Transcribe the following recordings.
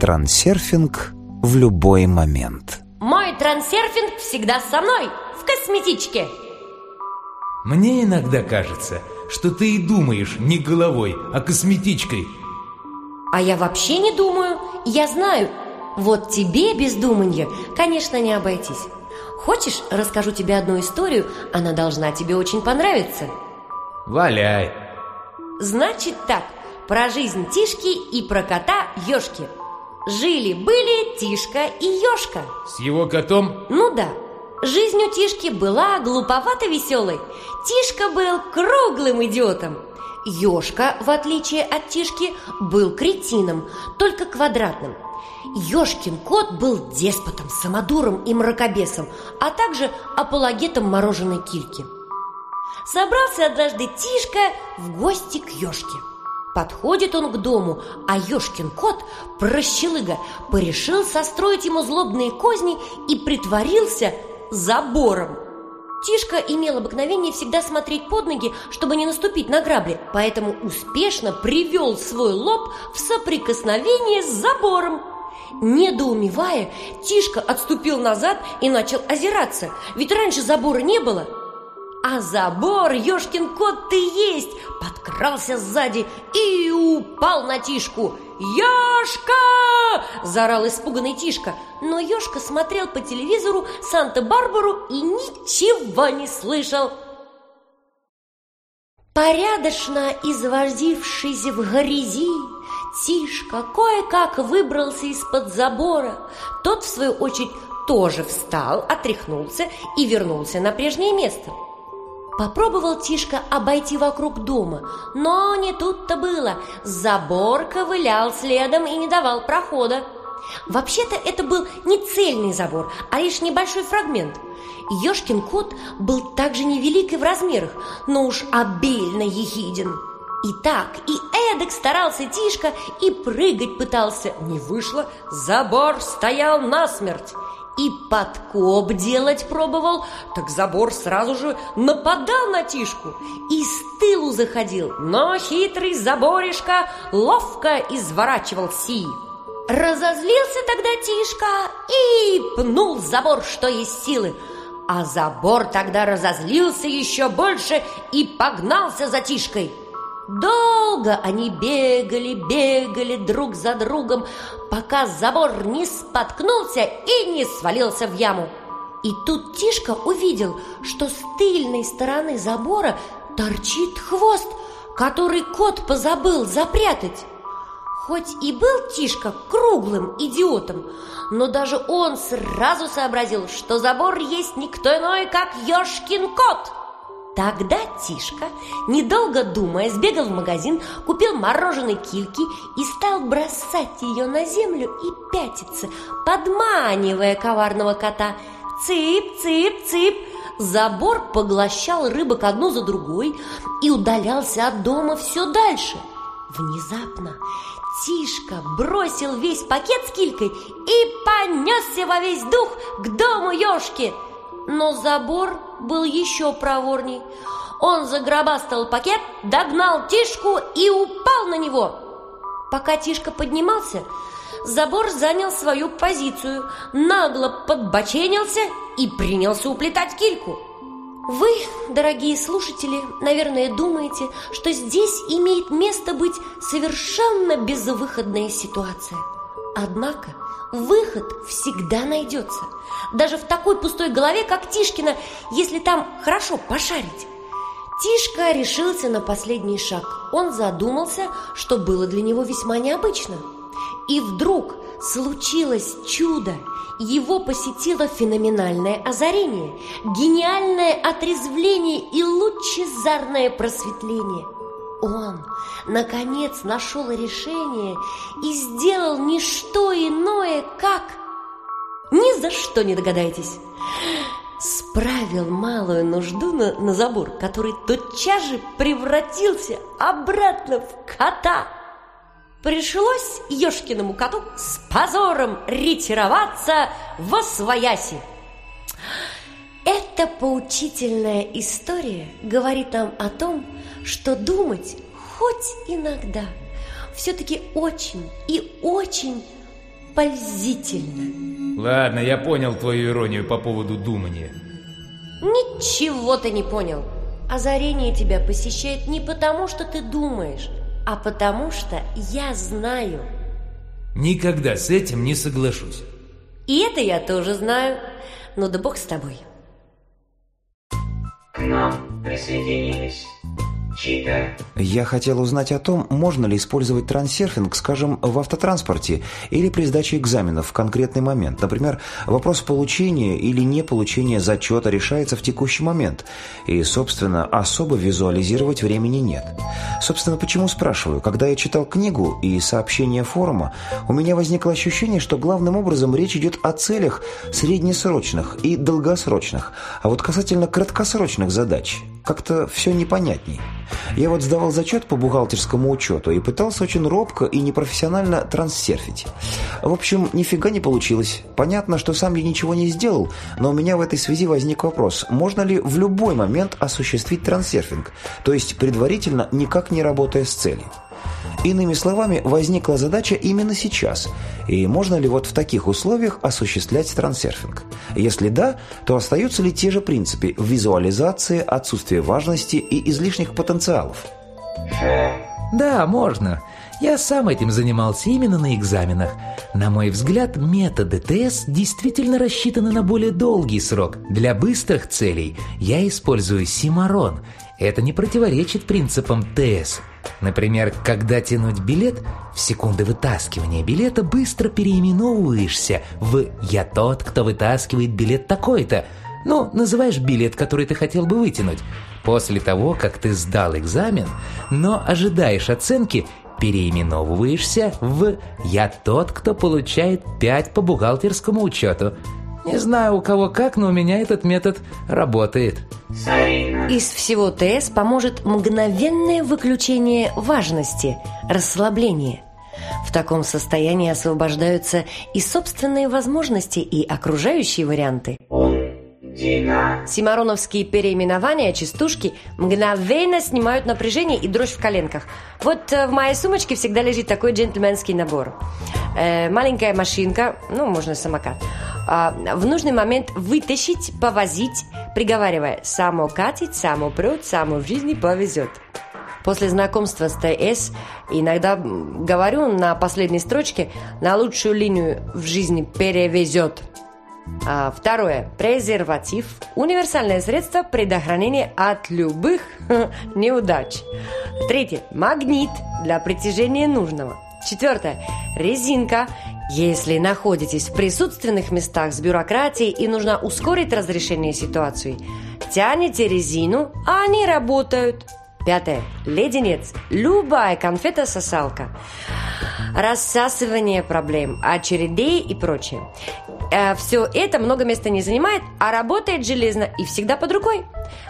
трансерфинг в любой момент. Мой трансерфинг всегда со мной, в косметичке. Мне иногда кажется, что ты и думаешь не головой, а косметичкой. А я вообще не думаю, я знаю. Вот тебе без думанья, конечно, не обойтись. Хочешь, расскажу тебе одну историю, она должна тебе очень понравиться. Валяй. Значит так, про жизнь Тишки и про кота Ёшки. Жили-были Тишка и Ёшка. С его котом? Ну да. Жизнь у Тишки была глуповато веселой. Тишка был круглым идиотом. Ёшка, в отличие от Тишки, был кретином, только квадратным. Ёшкин кот был деспотом, самодуром и мракобесом, а также апологетом мороженой кильки. Собрался однажды Тишка в гости к Ёшке – Подходит он к дому, а Ёшкин кот, прощелыга, порешил состроить ему злобные козни и притворился забором. Тишка имел обыкновение всегда смотреть под ноги, чтобы не наступить на грабли, поэтому успешно привел свой лоб в соприкосновение с забором. Недоумевая, Тишка отступил назад и начал озираться, ведь раньше забора не было. А забор, ёшкин кот, ты есть! Под подкрался сзади и упал на Тишку. «Яшка!» – заорал испуганный Тишка. Но Ёшка смотрел по телевизору Санта-Барбару и ничего не слышал. Порядочно извозившись в грязи, Тишка кое-как выбрался из-под забора. Тот, в свою очередь, тоже встал, отряхнулся и вернулся на прежнее место – Попробовал Тишка обойти вокруг дома, но не тут-то было. Забор ковылял следом и не давал прохода. Вообще-то это был не цельный забор, а лишь небольшой фрагмент. Ёшкин кот был также невелик и в размерах, но уж обильно ехиден. И так, и эдак старался Тишка, и прыгать пытался. Не вышло, забор стоял насмерть и подкоп делать пробовал, так забор сразу же нападал на Тишку и с тылу заходил, но хитрый заборишка ловко изворачивал сии. Разозлился тогда Тишка и пнул забор, что есть силы. А забор тогда разозлился еще больше и погнался за Тишкой. Долго они бегали, бегали друг за другом, пока забор не споткнулся и не свалился в яму. И тут Тишка увидел, что с тыльной стороны забора торчит хвост, который кот позабыл запрятать. Хоть и был Тишка круглым идиотом, но даже он сразу сообразил, что забор есть никто иной, как Ёшкин кот – Тогда Тишка, недолго думая, сбегал в магазин, купил мороженой кильки и стал бросать ее на землю и пятиться, подманивая коварного кота. Цып, цып, цып! Забор поглощал рыбок одну за другой и удалялся от дома все дальше. Внезапно Тишка бросил весь пакет с килькой и понесся во весь дух к дому ёшки. Но забор был еще проворней. Он загробастал пакет, догнал Тишку и упал на него. Пока Тишка поднимался, забор занял свою позицию, нагло подбоченился и принялся уплетать кильку. Вы, дорогие слушатели, наверное, думаете, что здесь имеет место быть совершенно безвыходная ситуация. Однако – выход всегда найдется. Даже в такой пустой голове, как Тишкина, если там хорошо пошарить. Тишка решился на последний шаг. Он задумался, что было для него весьма необычно. И вдруг случилось чудо. Его посетило феноменальное озарение, гениальное отрезвление и лучезарное просветление – он, наконец, нашел решение и сделал не что иное, как... Ни за что не догадаетесь. Справил малую нужду на, на забор, который тотчас же превратился обратно в кота. Пришлось Ёшкиному коту с позором ретироваться во свояси. Эта поучительная история говорит нам о том, что думать хоть иногда все-таки очень и очень пользительно. Ладно, я понял твою иронию по поводу думания. Ничего ты не понял. Озарение тебя посещает не потому, что ты думаешь, а потому что я знаю. Никогда с этим не соглашусь. И это я тоже знаю. Но да бог с тобой к нам присоединились. Я хотел узнать о том, можно ли использовать трансерфинг, скажем, в автотранспорте или при сдаче экзаменов в конкретный момент. Например, вопрос получения или не получения зачета решается в текущий момент. И, собственно, особо визуализировать времени нет. Собственно, почему спрашиваю? Когда я читал книгу и сообщение форума, у меня возникло ощущение, что главным образом речь идет о целях среднесрочных и долгосрочных. А вот касательно краткосрочных задач – как-то все непонятней. Я вот сдавал зачет по бухгалтерскому учету и пытался очень робко и непрофессионально транссерфить. В общем, нифига не получилось. Понятно, что сам я ничего не сделал, но у меня в этой связи возник вопрос, можно ли в любой момент осуществить транссерфинг, то есть предварительно никак не работая с целью. Иными словами, возникла задача именно сейчас. И можно ли вот в таких условиях осуществлять трансерфинг? Если да, то остаются ли те же принципы визуализации, отсутствия важности и излишних потенциалов? Да, можно. Я сам этим занимался именно на экзаменах. На мой взгляд, методы ТС действительно рассчитаны на более долгий срок. Для быстрых целей я использую Симарон – это не противоречит принципам ТС. Например, когда тянуть билет, в секунды вытаскивания билета быстро переименовываешься в «Я тот, кто вытаскивает билет такой-то», ну, называешь билет, который ты хотел бы вытянуть. После того, как ты сдал экзамен, но ожидаешь оценки, переименовываешься в «Я тот, кто получает 5 по бухгалтерскому учету». Не знаю у кого как, но у меня этот метод работает. Из всего ТС поможет мгновенное выключение важности, расслабление. В таком состоянии освобождаются и собственные возможности, и окружающие варианты. Симароновские переименования частушки мгновенно снимают напряжение и дрожь в коленках. Вот э, в моей сумочке всегда лежит такой джентльменский набор. Э, маленькая машинка, ну, можно самокат. А, в нужный момент вытащить, повозить, приговаривая «само катить, само прет, само в жизни повезет». После знакомства с ТС иногда говорю на последней строчке «на лучшую линию в жизни перевезет». Второе. Презерватив. Универсальное средство предохранения от любых неудач. Третье. Магнит для притяжения нужного. Четвертое. Резинка. Если находитесь в присутственных местах с бюрократией и нужно ускорить разрешение ситуации, тянете резину, а они работают. Пятое. Леденец. Любая конфета-сосалка. Рассасывание проблем, очередей и прочее. Э, все это много места не занимает, а работает железно и всегда под рукой.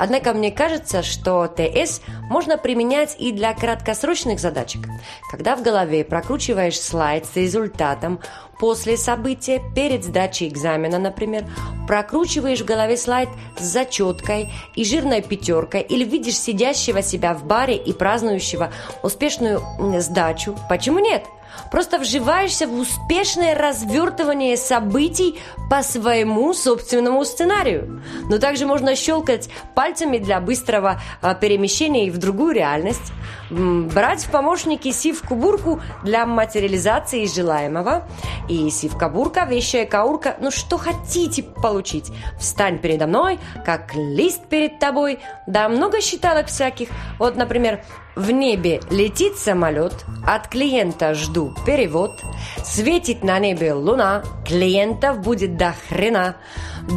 Однако мне кажется, что ТС можно применять и для краткосрочных задачек. Когда в голове прокручиваешь слайд с результатом после события, перед сдачей экзамена, например, прокручиваешь в голове слайд с зачеткой и жирной пятеркой или видишь сидящего себя в баре и празднующего успешную сдачу, почему нет? – Просто вживаешься в успешное развертывание событий по своему собственному сценарию. Но также можно щелкать пальцами для быстрого а, перемещения и в другую реальность, брать в помощники сивку-бурку для материализации желаемого, и сивка-бурка, вещая каурка, ну что хотите получить. Встань передо мной, как лист перед тобой, да много считалок всяких. Вот, например, в небе летит самолет, от клиента жду перевод, светит на небе луна, клиентов будет до хрена,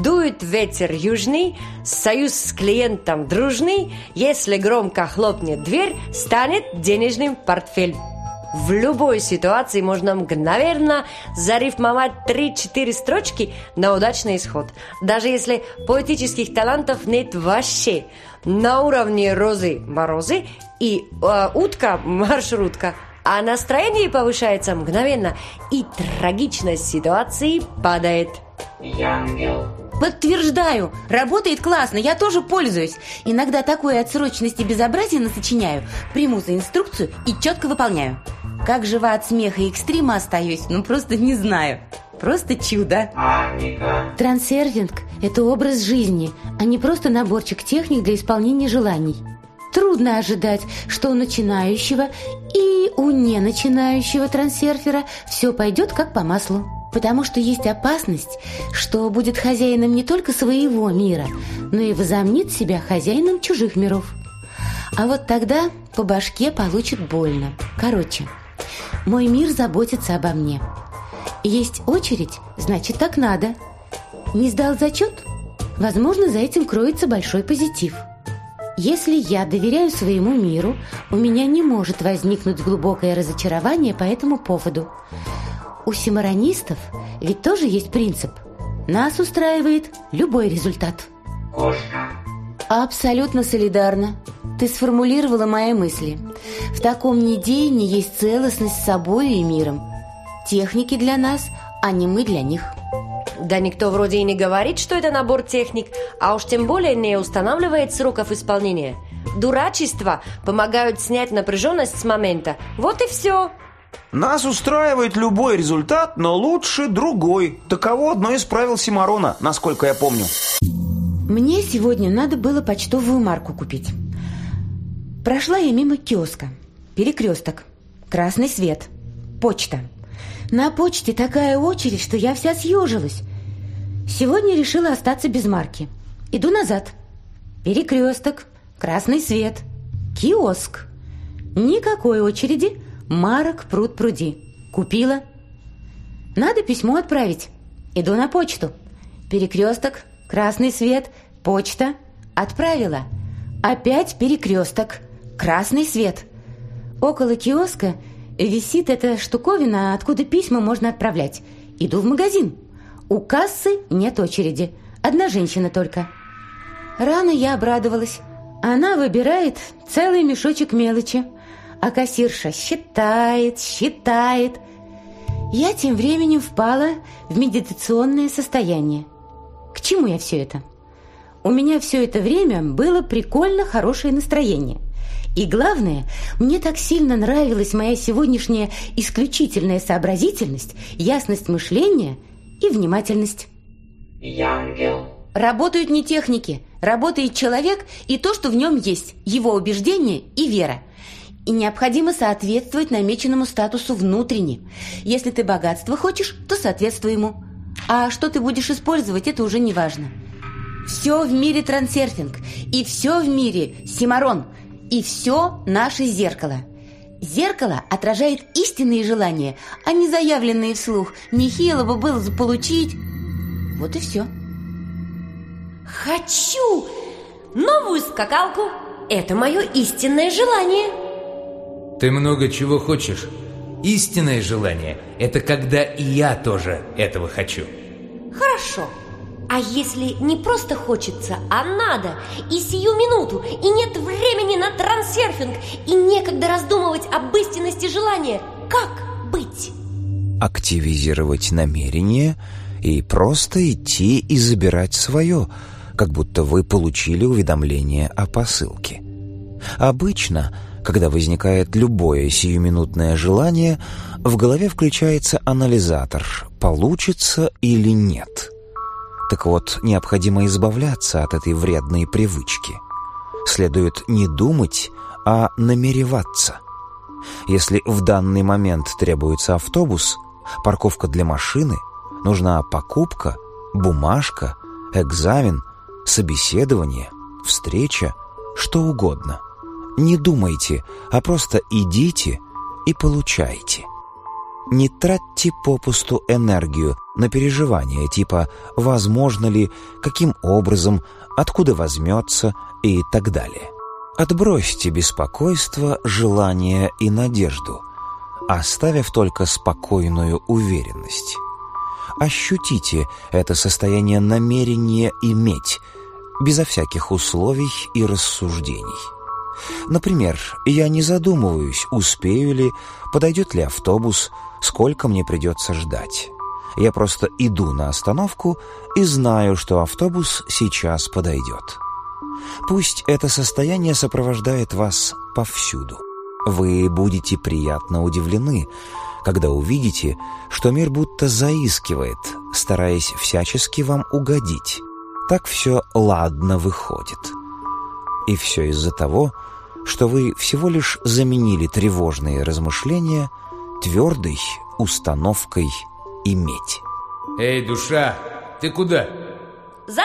дует ветер южный, союз с клиентом дружный, если громко хлопнет дверь, станет денежным портфель в любой ситуации можно мгновенно, зарифмовать 3-4 строчки на удачный исход. Даже если поэтических талантов нет вообще. На уровне розы морозы и э, утка маршрутка. А настроение повышается мгновенно, и трагичность ситуации падает. Я. Подтверждаю, работает классно, я тоже пользуюсь. Иногда такой отсроченности безобразие насочиняю, приму за инструкцию и четко выполняю. Как жива от смеха и экстрима остаюсь, ну просто не знаю. Просто чудо. Трансерфинг – это образ жизни, а не просто наборчик техник для исполнения желаний. Трудно ожидать, что у начинающего и у неначинающего трансерфера все пойдет как по маслу потому что есть опасность, что будет хозяином не только своего мира, но и возомнит себя хозяином чужих миров. А вот тогда по башке получит больно. Короче, мой мир заботится обо мне. Есть очередь, значит так надо. Не сдал зачет? Возможно, за этим кроется большой позитив. Если я доверяю своему миру, у меня не может возникнуть глубокое разочарование по этому поводу у симаронистов ведь тоже есть принцип. Нас устраивает любой результат. Кошка. Абсолютно солидарно. Ты сформулировала мои мысли. В таком недеянии есть целостность с собой и миром. Техники для нас, а не мы для них. Да никто вроде и не говорит, что это набор техник, а уж тем более не устанавливает сроков исполнения. Дурачества помогают снять напряженность с момента. Вот и все. Нас устраивает любой результат, но лучше другой. Таково одно из правил Симарона, насколько я помню. Мне сегодня надо было почтовую марку купить. Прошла я мимо киоска. Перекресток. Красный свет. Почта. На почте такая очередь, что я вся съежилась. Сегодня решила остаться без марки. Иду назад. Перекресток. Красный свет. Киоск. Никакой очереди, марок пруд пруди. Купила. Надо письмо отправить. Иду на почту. Перекресток, красный свет, почта. Отправила. Опять перекресток, красный свет. Около киоска висит эта штуковина, откуда письма можно отправлять. Иду в магазин. У кассы нет очереди. Одна женщина только. Рано я обрадовалась. Она выбирает целый мешочек мелочи – а кассирша считает, считает. Я тем временем впала в медитационное состояние. К чему я все это? У меня все это время было прикольно хорошее настроение. И главное, мне так сильно нравилась моя сегодняшняя исключительная сообразительность, ясность мышления и внимательность. Я. Работают не техники, работает человек и то, что в нем есть, его убеждение и вера – и необходимо соответствовать намеченному статусу внутренне. Если ты богатство хочешь, то соответствуй ему. А что ты будешь использовать, это уже не важно. Все в мире трансерфинг, и все в мире симарон, и все наше зеркало. Зеркало отражает истинные желания, а не заявленные вслух. Нехило бы было заполучить. Вот и все. Хочу новую скакалку. Это мое истинное желание. Ты много чего хочешь. Истинное желание – это когда и я тоже этого хочу. Хорошо. А если не просто хочется, а надо, и сию минуту, и нет времени на трансерфинг, и некогда раздумывать об истинности желания, как быть? Активизировать намерение и просто идти и забирать свое, как будто вы получили уведомление о посылке. Обычно – когда возникает любое сиюминутное желание, в голове включается анализатор «получится или нет». Так вот, необходимо избавляться от этой вредной привычки. Следует не думать, а намереваться. Если в данный момент требуется автобус, парковка для машины, нужна покупка, бумажка, экзамен, собеседование, встреча, что угодно – не думайте, а просто идите и получайте. Не тратьте попусту энергию на переживания типа «возможно ли», «каким образом», «откуда возьмется» и так далее. Отбросьте беспокойство, желание и надежду, оставив только спокойную уверенность. Ощутите это состояние намерения иметь, безо всяких условий и рассуждений. Например, я не задумываюсь, успею ли, подойдет ли автобус, сколько мне придется ждать. Я просто иду на остановку и знаю, что автобус сейчас подойдет. Пусть это состояние сопровождает вас повсюду. Вы будете приятно удивлены, когда увидите, что мир будто заискивает, стараясь всячески вам угодить. Так все ладно выходит. И все из-за того, что что вы всего лишь заменили тревожные размышления твердой установкой «иметь». «Эй, душа, ты куда?» «За